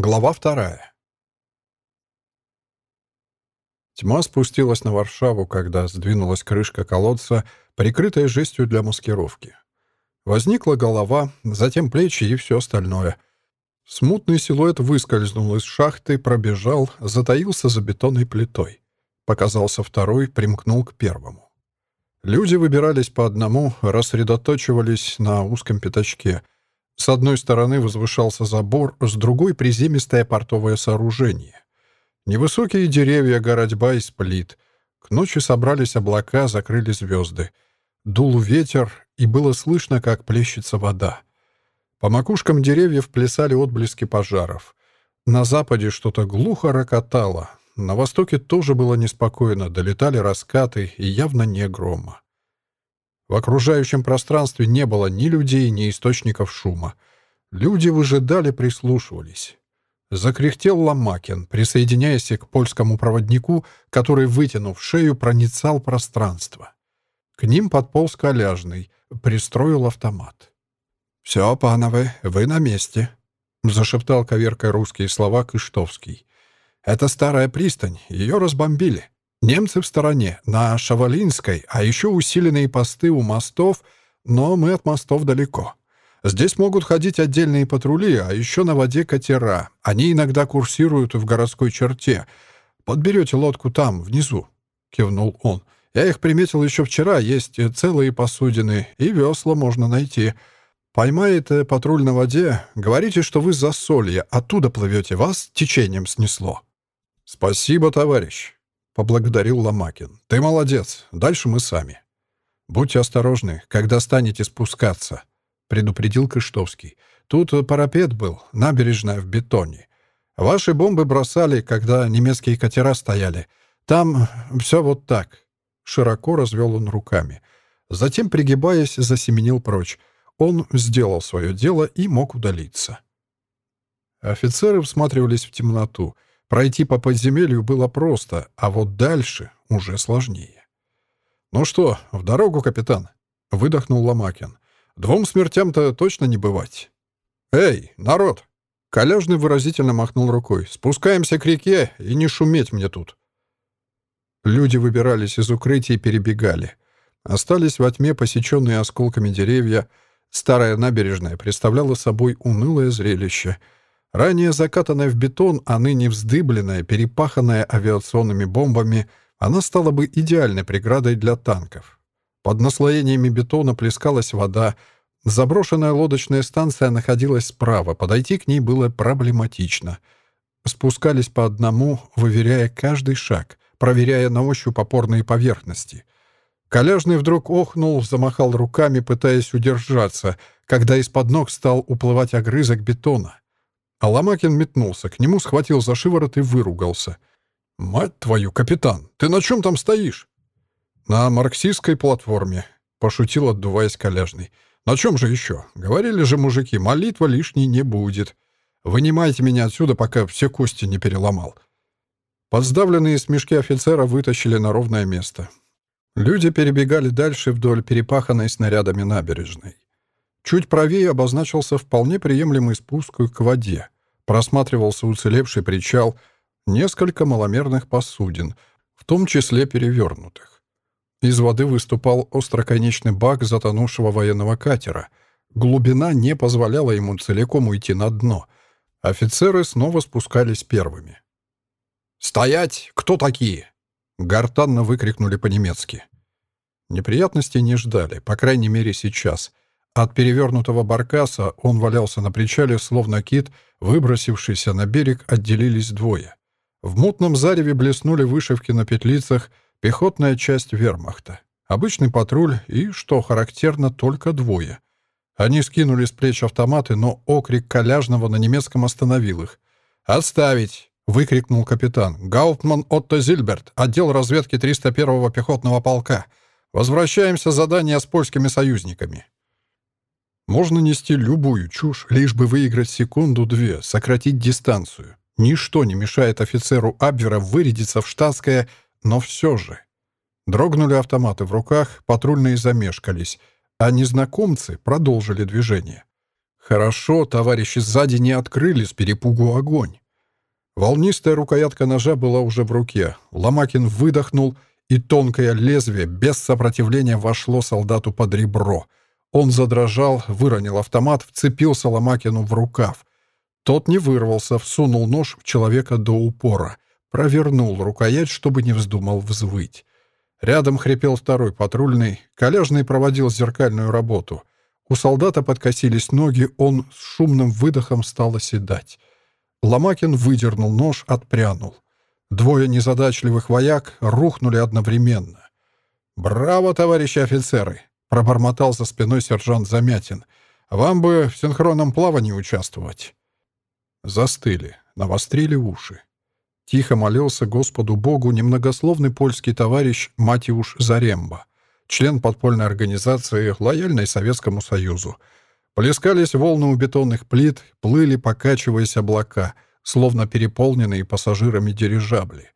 Глава вторая. Тьма спустилась на Варшаву, когда сдвинулась крышка колодца, прикрытая жестью для маскировки. Возникла голова, затем плечи и все остальное. Смутный силуэт выскользнул из шахты, пробежал, затаился за бетонной плитой. Показался второй, примкнул к первому. Люди выбирались по одному, рассредоточивались на узком пятачке — с одной стороны возвышался забор, с другой — приземистое портовое сооружение. Невысокие деревья, городьба из плит. К ночи собрались облака, закрыли звезды. Дул ветер, и было слышно, как плещется вода. По макушкам деревьев плясали отблески пожаров. На западе что-то глухо рокотало. На востоке тоже было неспокойно, долетали раскаты и явно не грома. В окружающем пространстве не было ни людей, ни источников шума. Люди выжидали, прислушивались. Закряхтел Ломакин, присоединяясь к польскому проводнику, который, вытянув шею, проницал пространство. К ним подполз коляжный, пристроил автомат. «Все, пановы, вы на месте», — зашептал коверкой русские слова Кыштовский. «Это старая пристань, ее разбомбили. Немцы в стороне, на Шавалинской, а еще усиленные посты у мостов, но мы от мостов далеко. Здесь могут ходить отдельные патрули, а еще на воде катера. Они иногда курсируют в городской черте. Подберете лодку там, внизу», — кивнул он. «Я их приметил еще вчера, есть целые посудины, и весла можно найти. Поймает патруль на воде, говорите, что вы за солье, оттуда плывете, вас течением снесло». «Спасибо, товарищ», поблагодарил Ломакин. «Ты молодец. Дальше мы сами». «Будьте осторожны, когда станете спускаться», — предупредил Кыштовский. «Тут парапет был, набережная в бетоне. Ваши бомбы бросали, когда немецкие катера стояли. Там все вот так». Широко развел он руками. Затем, пригибаясь, засеменил прочь. Он сделал свое дело и мог удалиться. Офицеры всматривались в темноту — Пройти по подземелью было просто, а вот дальше уже сложнее. «Ну что, в дорогу, капитан?» — выдохнул Ломакин. «Двум смертям-то точно не бывать». «Эй, народ!» Коляжный выразительно махнул рукой. «Спускаемся к реке, и не шуметь мне тут». Люди выбирались из укрытий и перебегали. Остались во тьме посеченные осколками деревья. Старая набережная представляла собой унылое зрелище — Ранее закатанная в бетон, а ныне вздыбленная, перепаханная авиационными бомбами, она стала бы идеальной преградой для танков. Под наслоениями бетона плескалась вода, заброшенная лодочная станция находилась справа, подойти к ней было проблематично. Спускались по одному, выверяя каждый шаг, проверяя на ощупь опорные поверхности. Коляжный вдруг охнул, замахал руками, пытаясь удержаться, когда из-под ног стал уплывать огрызок бетона. А Ломакин метнулся к нему, схватил за шиворот и выругался. «Мать твою, капитан, ты на чем там стоишь?» «На марксистской платформе», — пошутил, отдуваясь коляжный. «На чем же еще? Говорили же мужики, молитва лишней не будет. Вынимайте меня отсюда, пока все кости не переломал». Подставленные смешки офицера вытащили на ровное место. Люди перебегали дальше вдоль перепаханной снарядами набережной. Чуть правее обозначился вполне приемлемый спуск к воде. Просматривался уцелевший причал, несколько маломерных посудин, в том числе перевернутых. Из воды выступал остроконечный бак затонувшего военного катера. Глубина не позволяла ему целиком уйти на дно. Офицеры снова спускались первыми. «Стоять! Кто такие?» — гортанно выкрикнули по-немецки. Неприятностей не ждали, по крайней мере, сейчас. От перевернутого баркаса он валялся на причале, словно кит, выбросившийся на берег, отделились двое. В мутном зареве блеснули вышивки на петлицах, пехотная часть вермахта. Обычный патруль и, что характерно, только двое. Они скинули с плеч автоматы, но окрик коляжного на немецком остановил их. «Отставить!» — выкрикнул капитан. «Гауптман Отто Зильберт, отдел разведки 301-го пехотного полка. Возвращаемся задание с польскими союзниками». Можно нести любую чушь, лишь бы выиграть секунду-две, сократить дистанцию. Ничто не мешает офицеру Абвера вырядиться в штатское, но все же. Дрогнули автоматы в руках, патрульные замешкались, а незнакомцы продолжили движение. Хорошо, товарищи сзади не открыли с перепугу огонь. Волнистая рукоятка ножа была уже в руке. Ломакин выдохнул, и тонкое лезвие без сопротивления вошло солдату под ребро. Он задрожал, выронил автомат, вцепился Ломакину в рукав. Тот не вырвался, всунул нож в человека до упора, провернул рукоять, чтобы не вздумал взвыть. Рядом хрипел второй патрульный, коляжный проводил зеркальную работу. У солдата подкосились ноги, он с шумным выдохом стал оседать. Ломакин выдернул нож, отпрянул. Двое незадачливых вояк рухнули одновременно. «Браво, товарищи офицеры!» — пробормотал за спиной сержант Замятин. «Вам бы в синхронном плавании участвовать». Застыли, навострили уши. Тихо молился Господу Богу немногословный польский товарищ Матиуш Заремба, член подпольной организации, лояльной Советскому Союзу. Плескались волны у бетонных плит, плыли, покачиваясь облака, словно переполненные пассажирами дирижабли.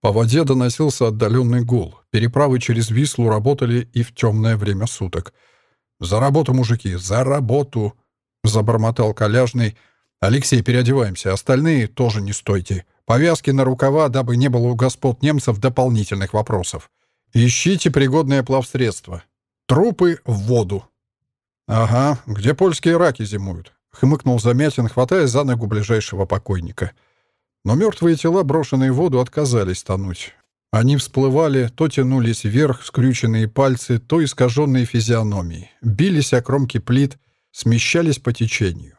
По воде доносился отдаленный гул. Переправы через Вислу работали и в темное время суток. «За работу, мужики, за работу!» — забормотал коляжный. «Алексей, переодеваемся, остальные тоже не стойте. Повязки на рукава, дабы не было у господ немцев дополнительных вопросов. Ищите пригодное плавсредство. Трупы в воду. «Ага, где польские раки зимуют?» — хмыкнул Замятин, хватая за ногу ближайшего покойника. Но мертвые тела, брошенные в воду, отказались тонуть. Они всплывали, то тянулись вверх, скрюченные пальцы, то искаженные физиономии, бились о кромки плит, смещались по течению.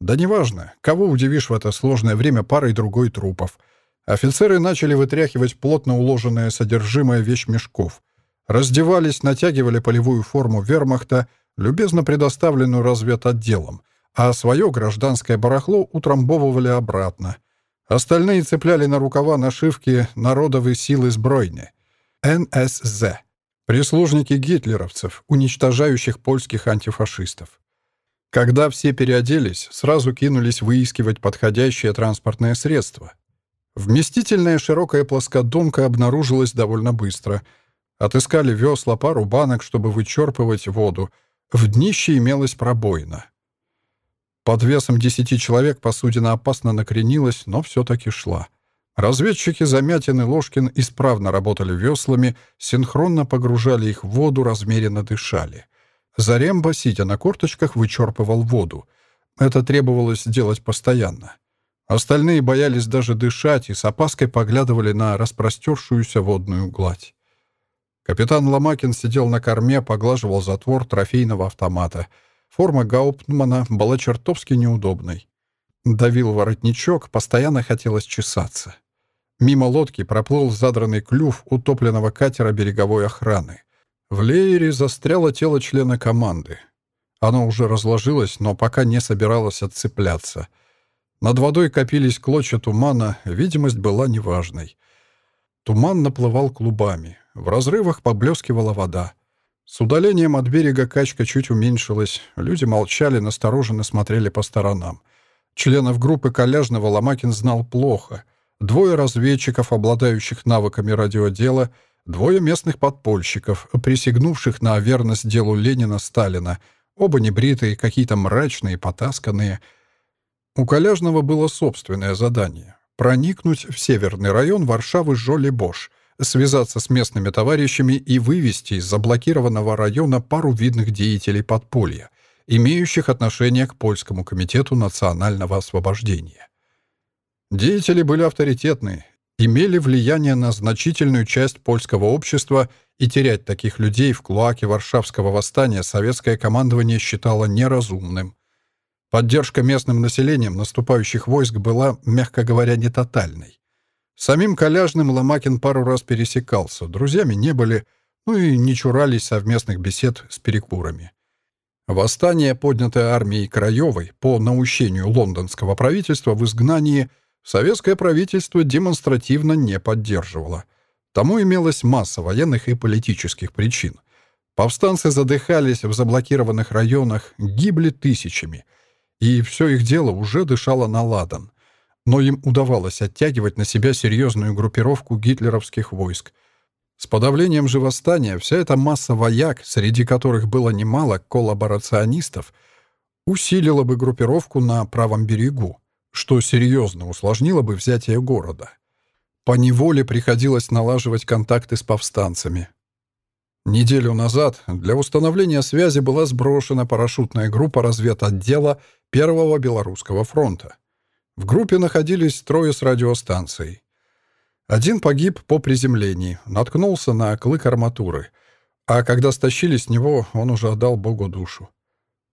Да неважно, кого удивишь в это сложное время парой другой трупов. Офицеры начали вытряхивать плотно уложенное содержимое вещмешков. Раздевались, натягивали полевую форму вермахта, любезно предоставленную разведотделом, а свое гражданское барахло утрамбовывали обратно. Остальные цепляли на рукава нашивки «Народовые силы сбройни» — НСЗ, прислужники гитлеровцев, уничтожающих польских антифашистов. Когда все переоделись, сразу кинулись выискивать подходящее транспортное средство. Вместительная широкая плоскодонка обнаружилась довольно быстро. Отыскали весла, пару банок, чтобы вычерпывать воду. В днище имелась пробоина. Под весом десяти человек посудина опасно накренилась, но все-таки шла. Разведчики Замятин и Ложкин исправно работали веслами, синхронно погружали их в воду, размеренно дышали — Заремба, сидя на корточках, вычерпывал воду. Это требовалось делать постоянно. Остальные боялись даже дышать и с опаской поглядывали на распростершуюся водную гладь. Капитан Ломакин сидел на корме, поглаживал затвор трофейного автомата. Форма Гауптмана была чертовски неудобной. Давил воротничок, постоянно хотелось чесаться. Мимо лодки проплыл задранный клюв утопленного катера береговой охраны. В леере застряло тело члена команды. Оно уже разложилось, но пока не собиралось отцепляться. Над водой копились клочья тумана, видимость была неважной. Туман наплывал клубами. В разрывах поблескивала вода. С удалением от берега качка чуть уменьшилась. Люди молчали, настороженно смотрели по сторонам. Членов группы Коляжного Ломакин знал плохо. Двое разведчиков, обладающих навыками радиодела — Двое местных подпольщиков, присягнувших на верность делу Ленина-Сталина, оба небритые, какие-то мрачные, потасканные. У Коляжного было собственное задание — проникнуть в северный район Варшавы Жоли-Бош, связаться с местными товарищами и вывести из заблокированного района пару видных деятелей подполья, имеющих отношение к Польскому комитету национального освобождения. Деятели были авторитетные, имели влияние на значительную часть польского общества, и терять таких людей в клоаке Варшавского восстания советское командование считало неразумным. Поддержка местным населением наступающих войск была, мягко говоря, не тотальной. Самим Коляжным Ломакин пару раз пересекался, друзьями не были, ну и не чурались совместных бесед с перекурами. Восстание, поднятое армией Краевой по наущению лондонского правительства в изгнании – советское правительство демонстративно не поддерживало. Тому имелась масса военных и политических причин. Повстанцы задыхались в заблокированных районах, гибли тысячами. И все их дело уже дышало на ладан. Но им удавалось оттягивать на себя серьезную группировку гитлеровских войск. С подавлением же восстания вся эта масса вояк, среди которых было немало коллаборационистов, усилило бы группировку на правом берегу, что серьезно усложнило бы взятие города. По неволе приходилось налаживать контакты с повстанцами. Неделю назад для установления связи была сброшена парашютная группа разведотдела Первого Белорусского фронта. В группе находились трое с радиостанцией. Один погиб по приземлении, наткнулся на клык арматуры, а когда стащили с него, он уже отдал Богу душу.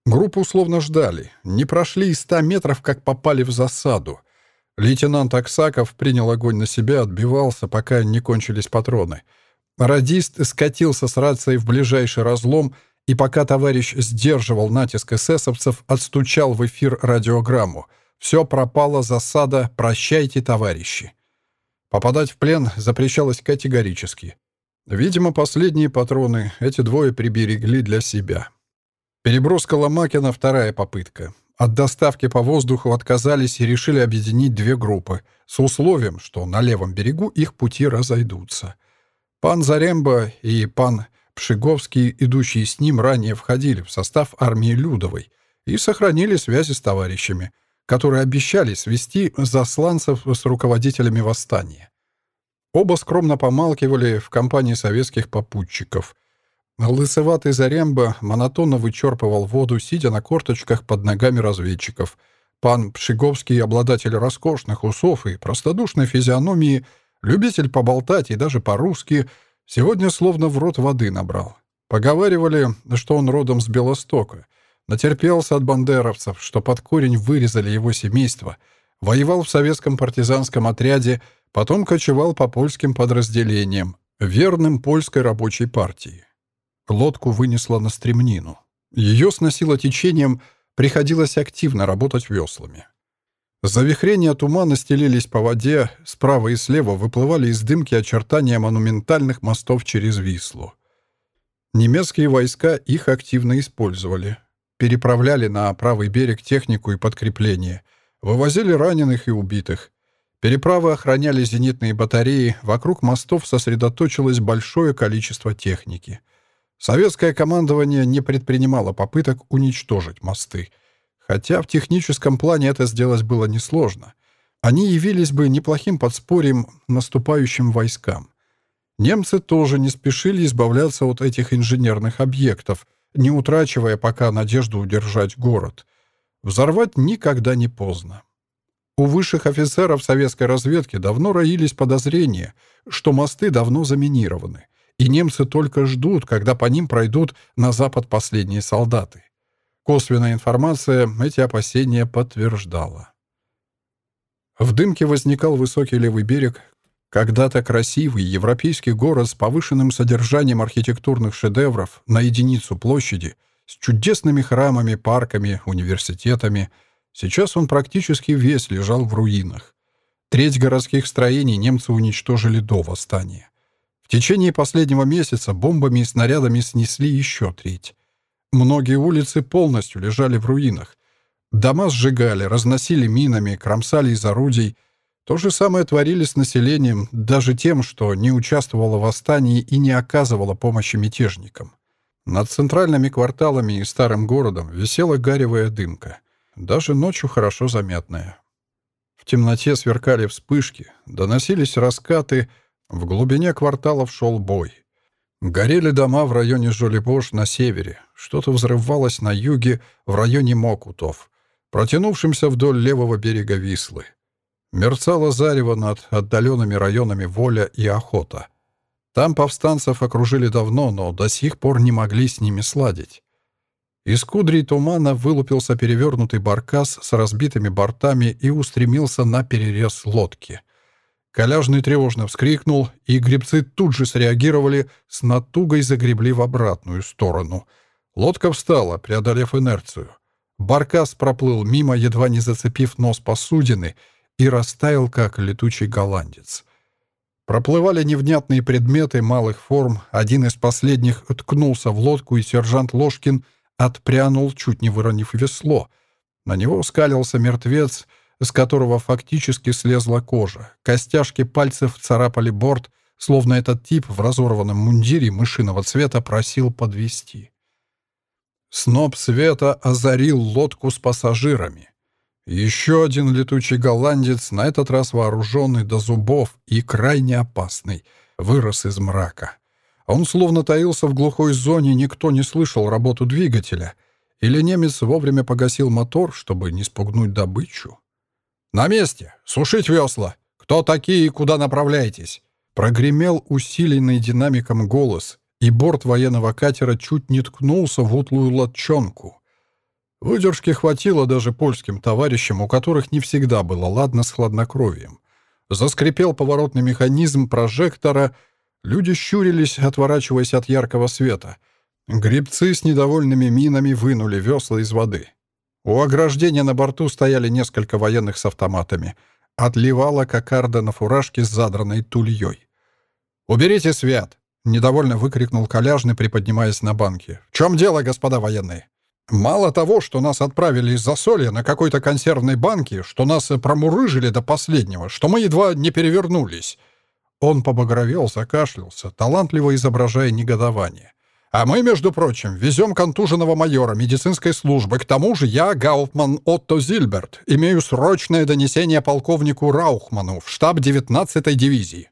Группу условно ждали, не прошли и ста метров, как попали в засаду. Лейтенант Аксаков принял огонь на себя, отбивался, пока не кончились патроны. Радист скатился с рацией в ближайший разлом, и пока товарищ сдерживал натиск эсэсовцев, отстучал в эфир радиограмму — все пропало, засада, прощайте, товарищи. Попадать в плен запрещалось категорически. Видимо, последние патроны эти двое приберегли для себя. Переброска Ломакина — вторая попытка. От доставки по воздуху отказались и решили объединить две группы с условием, что на левом берегу их пути разойдутся. Пан Заремба и пан Пшиговский, идущие с ним, ранее входили в состав армии Людовой и сохранили связи с товарищами — которые обещали свести засланцев с руководителями восстания. Оба скромно помалкивали в компании советских попутчиков. Лысоватый Заремба монотонно вычерпывал воду, сидя на корточках под ногами разведчиков. Пан Пшиговский, обладатель роскошных усов и простодушной физиономии, любитель поболтать и даже по-русски, сегодня словно в рот воды набрал. Поговаривали, что он родом с Белостока — Натерпелся от бандеровцев, что под корень вырезали его семейство. Воевал в советском партизанском отряде, потом кочевал по польским подразделениям, верным польской рабочей партии. Лодку вынесло на стремнину. Ее сносило течением, приходилось активно работать веслами. Завихрения тумана стелились по воде, справа и слева выплывали из дымки очертания монументальных мостов через Вислу. Немецкие войска их активно использовали переправляли на правый берег технику и подкрепление, вывозили раненых и убитых. Переправы охраняли зенитные батареи, вокруг мостов сосредоточилось большое количество техники. Советское командование не предпринимало попыток уничтожить мосты, хотя в техническом плане это сделать было несложно. Они явились бы неплохим подспорьем наступающим войскам. Немцы тоже не спешили избавляться от этих инженерных объектов, не утрачивая пока надежду удержать город. Взорвать никогда не поздно. У высших офицеров советской разведки давно роились подозрения, что мосты давно заминированы, и немцы только ждут, когда по ним пройдут на запад последние солдаты. Косвенная информация эти опасения подтверждала. В дымке возникал высокий левый берег, когда-то красивый европейский город с повышенным содержанием архитектурных шедевров на единицу площади, с чудесными храмами, парками, университетами, сейчас он практически весь лежал в руинах. Треть городских строений немцы уничтожили до восстания. В течение последнего месяца бомбами и снарядами снесли еще треть. Многие улицы полностью лежали в руинах. Дома сжигали, разносили минами, кромсали из орудий — то же самое творили с населением, даже тем, что не участвовало в восстании и не оказывало помощи мятежникам. Над центральными кварталами и старым городом висела гаревая дымка, даже ночью хорошо заметная. В темноте сверкали вспышки, доносились раскаты, в глубине кварталов шел бой. Горели дома в районе Жолибош на севере, что-то взрывалось на юге, в районе Мокутов, протянувшемся вдоль левого берега Вислы. Мерцало зарево над отдаленными районами Воля и Охота. Там повстанцев окружили давно, но до сих пор не могли с ними сладить. Из кудрей тумана вылупился перевернутый баркас с разбитыми бортами и устремился на перерез лодки. Коляжный тревожно вскрикнул, и гребцы тут же среагировали, с натугой загребли в обратную сторону. Лодка встала, преодолев инерцию. Баркас проплыл мимо, едва не зацепив нос посудины — и растаял, как летучий голландец. Проплывали невнятные предметы малых форм, один из последних ткнулся в лодку, и сержант Ложкин отпрянул, чуть не выронив весло. На него скалился мертвец, с которого фактически слезла кожа. Костяшки пальцев царапали борт, словно этот тип в разорванном мундире мышиного цвета просил подвести. Сноп света озарил лодку с пассажирами. Еще один летучий голландец, на этот раз вооруженный до зубов и крайне опасный, вырос из мрака. Он словно таился в глухой зоне, никто не слышал работу двигателя. Или немец вовремя погасил мотор, чтобы не спугнуть добычу? «На месте! Сушить весла! Кто такие и куда направляетесь?» Прогремел усиленный динамиком голос, и борт военного катера чуть не ткнулся в утлую лодчонку. Выдержки хватило даже польским товарищам, у которых не всегда было ладно с хладнокровием. Заскрипел поворотный механизм прожектора, люди щурились, отворачиваясь от яркого света. Грибцы с недовольными минами вынули весла из воды. У ограждения на борту стояли несколько военных с автоматами — Отливала кокарда на фуражке с задранной тульей. «Уберите свет!» — недовольно выкрикнул Коляжный, приподнимаясь на банке. «В чем дело, господа военные? Мало того, что нас отправили из засолья на какой-то консервной банке, что нас промурыжили до последнего, что мы едва не перевернулись». Он побагровел, закашлялся, талантливо изображая негодование. А мы, между прочим, везем контуженного майора медицинской службы. К тому же я, Гауптман Отто Зильберт, имею срочное донесение полковнику Раухману в штаб 19-й дивизии».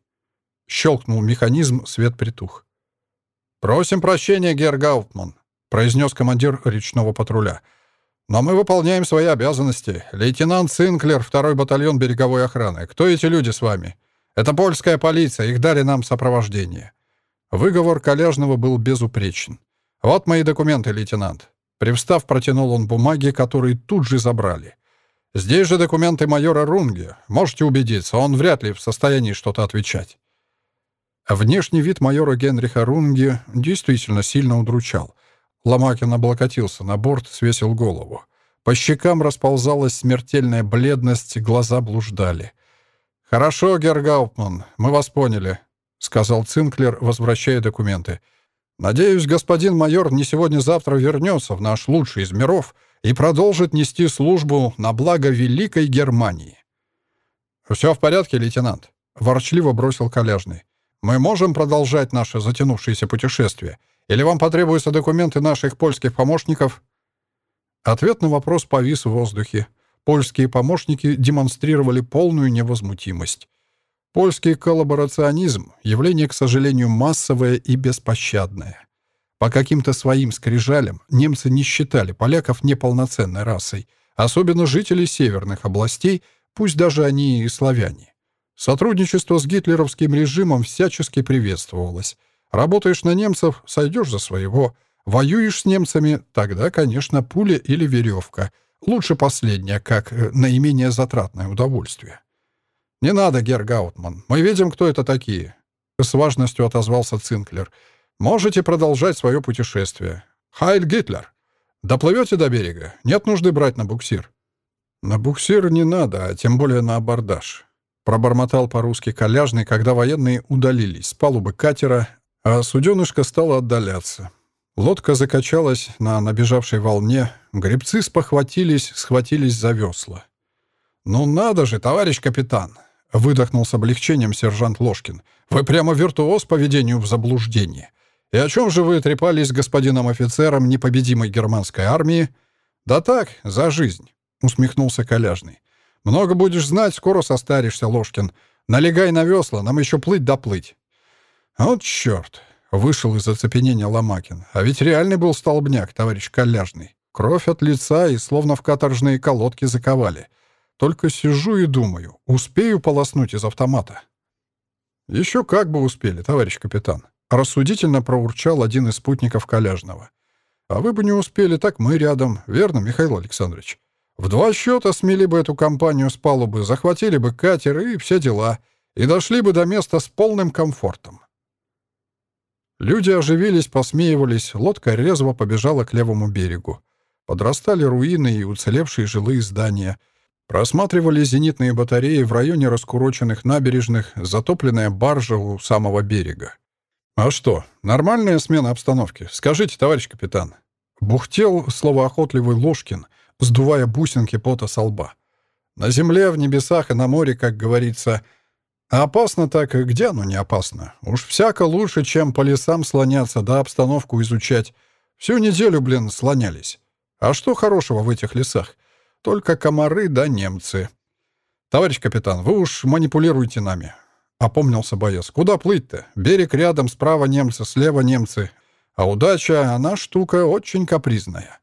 Щелкнул механизм, свет притух. «Просим прощения, Герр Гауптман», — произнес командир речного патруля. «Но мы выполняем свои обязанности. Лейтенант Синклер, второй батальон береговой охраны. Кто эти люди с вами? Это польская полиция, их дали нам сопровождение». Выговор Коляжного был безупречен. «Вот мои документы, лейтенант». Привстав, протянул он бумаги, которые тут же забрали. «Здесь же документы майора Рунге. Можете убедиться, он вряд ли в состоянии что-то отвечать». Внешний вид майора Генриха Рунге действительно сильно удручал. Ломакин облокотился на борт, свесил голову. По щекам расползалась смертельная бледность, глаза блуждали. «Хорошо, Гергауптман, мы вас поняли. — сказал Цинклер, возвращая документы. «Надеюсь, господин майор не сегодня-завтра вернется в наш лучший из миров и продолжит нести службу на благо Великой Германии». «Все в порядке, лейтенант», — ворчливо бросил Коляжный. «Мы можем продолжать наше затянувшееся путешествие? Или вам потребуются документы наших польских помощников?» Ответ на вопрос повис в воздухе. Польские помощники демонстрировали полную невозмутимость. Польский коллаборационизм — явление, к сожалению, массовое и беспощадное. По каким-то своим скрижалям немцы не считали поляков неполноценной расой, особенно жителей северных областей, пусть даже они и славяне. Сотрудничество с гитлеровским режимом всячески приветствовалось. Работаешь на немцев — сойдешь за своего. Воюешь с немцами — тогда, конечно, пуля или веревка. Лучше последняя, как э, наименее затратное удовольствие. «Не надо, Герр Гаутман. Мы видим, кто это такие». С важностью отозвался Цинклер. «Можете продолжать свое путешествие. Хайль Гитлер. Доплывете до берега? Нет нужды брать на буксир». «На буксир не надо, а тем более на абордаж», — пробормотал по-русски коляжный, когда военные удалились с палубы катера, а суденышко стало отдаляться. Лодка закачалась на набежавшей волне, гребцы спохватились, схватились за весла. «Ну надо же, товарищ капитан!» Выдохнул с облегчением сержант Ложкин. «Вы прямо виртуоз по ведению в заблуждение. И о чем же вы трепались с господином офицером непобедимой германской армии?» «Да так, за жизнь», — усмехнулся Коляжный. «Много будешь знать, скоро состаришься, Ложкин. Налегай на весла, нам еще плыть доплыть». «Вот черт!» — вышел из оцепенения Ломакин. «А ведь реальный был столбняк, товарищ Коляжный. Кровь от лица и словно в каторжные колодки заковали». Только сижу и думаю, успею полоснуть из автомата. Еще как бы успели, товарищ капитан. Рассудительно проурчал один из спутников Коляжного. А вы бы не успели, так мы рядом, верно, Михаил Александрович? В два счета смели бы эту компанию с палубы, захватили бы катер и все дела, и дошли бы до места с полным комфортом. Люди оживились, посмеивались, лодка резво побежала к левому берегу. Подрастали руины и уцелевшие жилые здания — Просматривали зенитные батареи в районе раскуроченных набережных, затопленная баржа у самого берега. «А что, нормальная смена обстановки? Скажите, товарищ капитан». Бухтел словоохотливый Ложкин, сдувая бусинки пота со лба. «На земле, в небесах и на море, как говорится. А опасно так, где оно не опасно? Уж всяко лучше, чем по лесам слоняться да обстановку изучать. Всю неделю, блин, слонялись. А что хорошего в этих лесах? Только комары да немцы. Товарищ капитан, вы уж манипулируете нами. Опомнился боец. Куда плыть-то? Берег рядом, справа немцы, слева немцы. А удача, она штука очень капризная.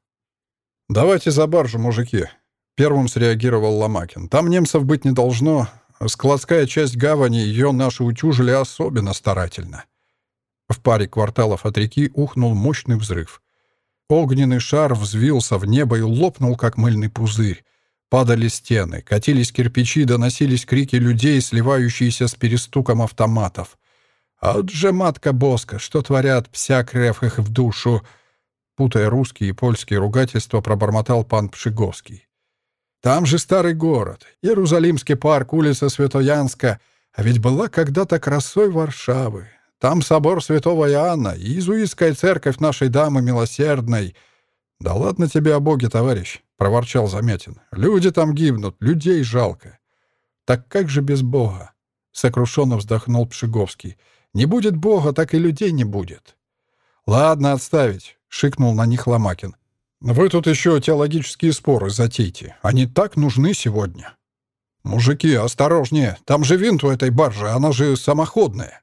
«Давайте за баржу, мужики», — первым среагировал Ломакин. «Там немцев быть не должно. Складская часть гавани, ее наши утюжили особенно старательно». В паре кварталов от реки ухнул мощный взрыв. Огненный шар взвился в небо и лопнул, как мыльный пузырь. Падали стены, катились кирпичи, доносились крики людей, сливающиеся с перестуком автоматов. «От же, матка Боска, что творят, пся крев их в душу!» Путая русские и польские ругательства, пробормотал пан Пшиговский. «Там же старый город, Иерусалимский парк, улица Святоянска, а ведь была когда-то красой Варшавы. Там собор святого Иоанна, иезуитская церковь нашей Дамы Милосердной. Да ладно тебе о Боге, товарищ, — проворчал Замятин. Люди там гибнут, людей жалко. Так как же без Бога? Сокрушенно вздохнул Пшиговский. Не будет Бога, так и людей не будет. Ладно, отставить. — шикнул на них Ломакин. «Вы тут еще теологические споры затейте. Они так нужны сегодня». «Мужики, осторожнее! Там же винт у этой баржи, она же самоходная!»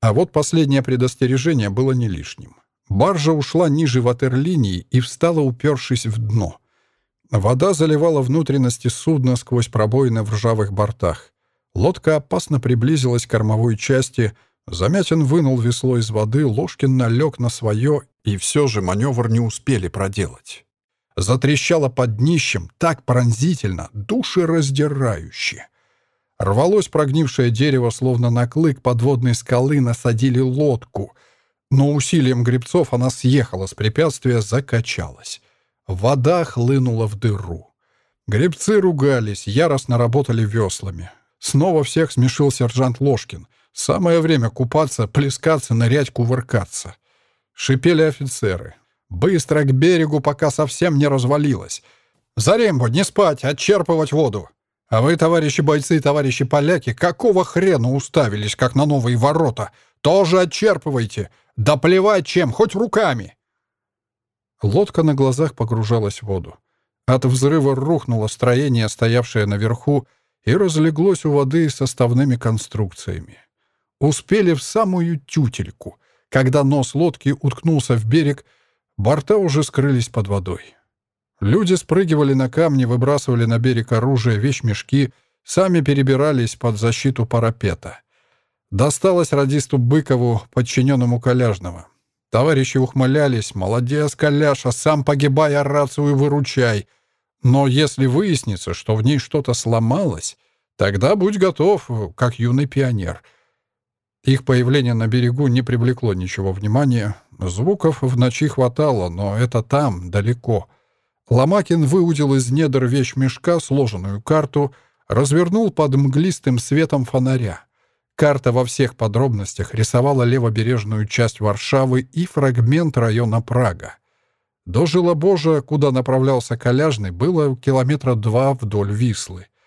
А вот последнее предостережение было не лишним. Баржа ушла ниже ватерлинии и встала, упершись в дно. Вода заливала внутренности судна сквозь пробоины в ржавых бортах. Лодка опасно приблизилась к кормовой части. Замятин вынул весло из воды, Ложкин налег на свое и все же маневр не успели проделать. Затрещало под днищем так пронзительно, душераздирающе. Рвалось прогнившее дерево, словно на клык подводной скалы насадили лодку. Но усилием гребцов она съехала с препятствия, закачалась. Вода хлынула в дыру. Гребцы ругались, яростно работали веслами. Снова всех смешил сержант Ложкин. Самое время купаться, плескаться, нырять, кувыркаться. Шипели офицеры. «Быстро к берегу, пока совсем не развалилось. Зарембо, не спать, отчерпывать воду. А вы, товарищи бойцы и товарищи поляки, какого хрена уставились, как на новые ворота? Тоже отчерпывайте. Да плевать чем, хоть руками!» Лодка на глазах погружалась в воду. От взрыва рухнуло строение, стоявшее наверху, и разлеглось у воды составными конструкциями. Успели в самую тютельку — когда нос лодки уткнулся в берег, борта уже скрылись под водой. Люди спрыгивали на камни, выбрасывали на берег оружие, вещмешки, сами перебирались под защиту парапета. Досталось радисту Быкову, подчиненному Коляжного. Товарищи ухмылялись. «Молодец, Коляша, сам погибай, а рацию выручай». Но если выяснится, что в ней что-то сломалось, тогда будь готов, как юный пионер — их появление на берегу не привлекло ничего внимания. Звуков в ночи хватало, но это там, далеко. Ломакин выудил из недр вещмешка сложенную карту, развернул под мглистым светом фонаря. Карта во всех подробностях рисовала левобережную часть Варшавы и фрагмент района Прага. До Жилобожа, куда направлялся Коляжный, было километра два вдоль Вислы —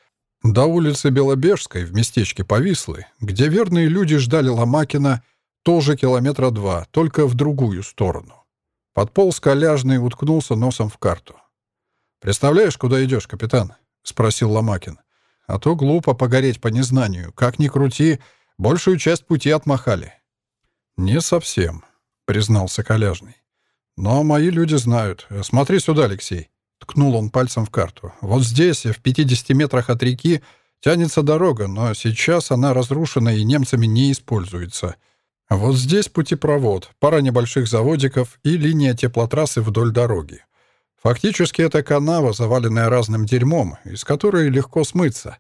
до улицы Белобежской в местечке Повислы, где верные люди ждали Ломакина, тоже километра два, только в другую сторону. Подполз коляжный уткнулся носом в карту. «Представляешь, куда идешь, капитан?» — спросил Ломакин. «А то глупо погореть по незнанию. Как ни крути, большую часть пути отмахали». «Не совсем», — признался коляжный. «Но мои люди знают. Смотри сюда, Алексей. Ткнул он пальцем в карту. «Вот здесь, в 50 метрах от реки, тянется дорога, но сейчас она разрушена и немцами не используется. Вот здесь путепровод, пара небольших заводиков и линия теплотрассы вдоль дороги. Фактически это канава, заваленная разным дерьмом, из которой легко смыться.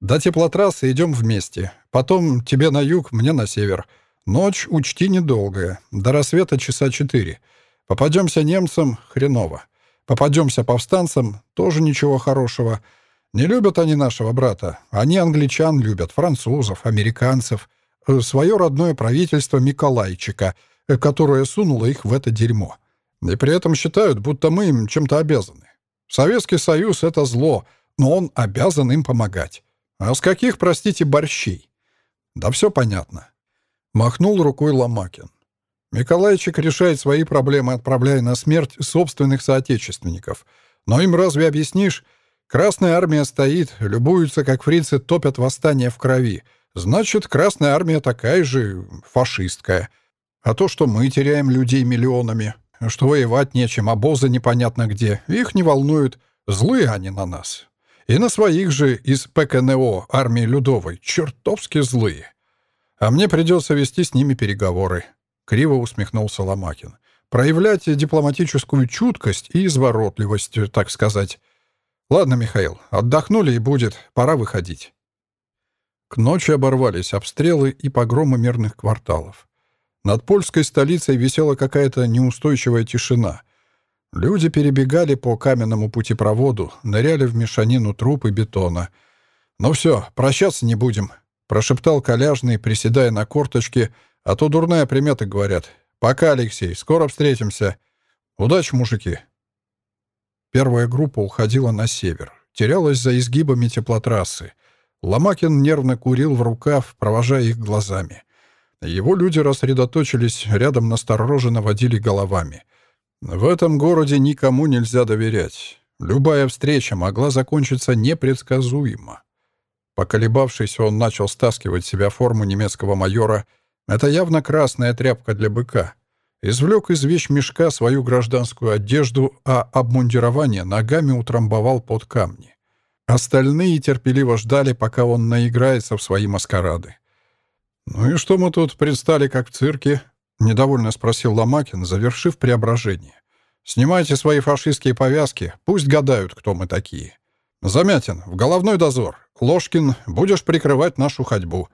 До теплотрассы идем вместе. Потом тебе на юг, мне на север. Ночь учти недолгая. До рассвета часа четыре. Попадемся немцам — хреново. Попадемся повстанцам — тоже ничего хорошего. Не любят они нашего брата. Они англичан любят, французов, американцев. Э, Свое родное правительство Миколайчика, э, которое сунуло их в это дерьмо. И при этом считают, будто мы им чем-то обязаны. Советский Союз — это зло, но он обязан им помогать. А с каких, простите, борщей? Да все понятно. Махнул рукой Ломакин. Миколайчик решает свои проблемы, отправляя на смерть собственных соотечественников. Но им разве объяснишь? Красная армия стоит, любуются, как фрицы топят восстание в крови. Значит, Красная армия такая же фашистская. А то, что мы теряем людей миллионами, что воевать нечем, обозы непонятно где, их не волнует. Злые они на нас. И на своих же из ПКНО армии Людовой чертовски злые. А мне придется вести с ними переговоры. Криво усмехнулся Ломакин. Проявлять дипломатическую чуткость и изворотливость, так сказать. Ладно, Михаил, отдохнули и будет, пора выходить. К ночи оборвались обстрелы и погромы мирных кварталов. Над польской столицей висела какая-то неустойчивая тишина. Люди перебегали по каменному путепроводу, ныряли в мешанину труп и бетона. «Ну все, прощаться не будем», — прошептал Коляжный, приседая на корточке, а то дурная примета, говорят. «Пока, Алексей, скоро встретимся. Удачи, мужики». Первая группа уходила на север, терялась за изгибами теплотрассы. Ломакин нервно курил в рукав, провожая их глазами. Его люди рассредоточились, рядом настороженно водили головами. В этом городе никому нельзя доверять. Любая встреча могла закончиться непредсказуемо. Поколебавшись, он начал стаскивать себя форму немецкого майора. Это явно красная тряпка для быка. Извлек из вещмешка свою гражданскую одежду, а обмундирование ногами утрамбовал под камни. Остальные терпеливо ждали, пока он наиграется в свои маскарады. «Ну и что мы тут предстали, как в цирке?» — недовольно спросил Ломакин, завершив преображение. «Снимайте свои фашистские повязки, пусть гадают, кто мы такие. Замятин, в головной дозор. Ложкин, будешь прикрывать нашу ходьбу.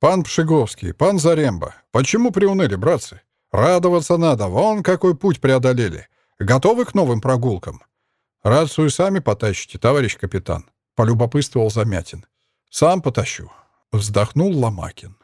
Пан Пшиговский, пан Заремба, почему приуныли, братцы? Радоваться надо, вон какой путь преодолели. Готовы к новым прогулкам? Рацию сами потащите, товарищ капитан», — полюбопытствовал Замятин. «Сам потащу», — вздохнул Ломакин.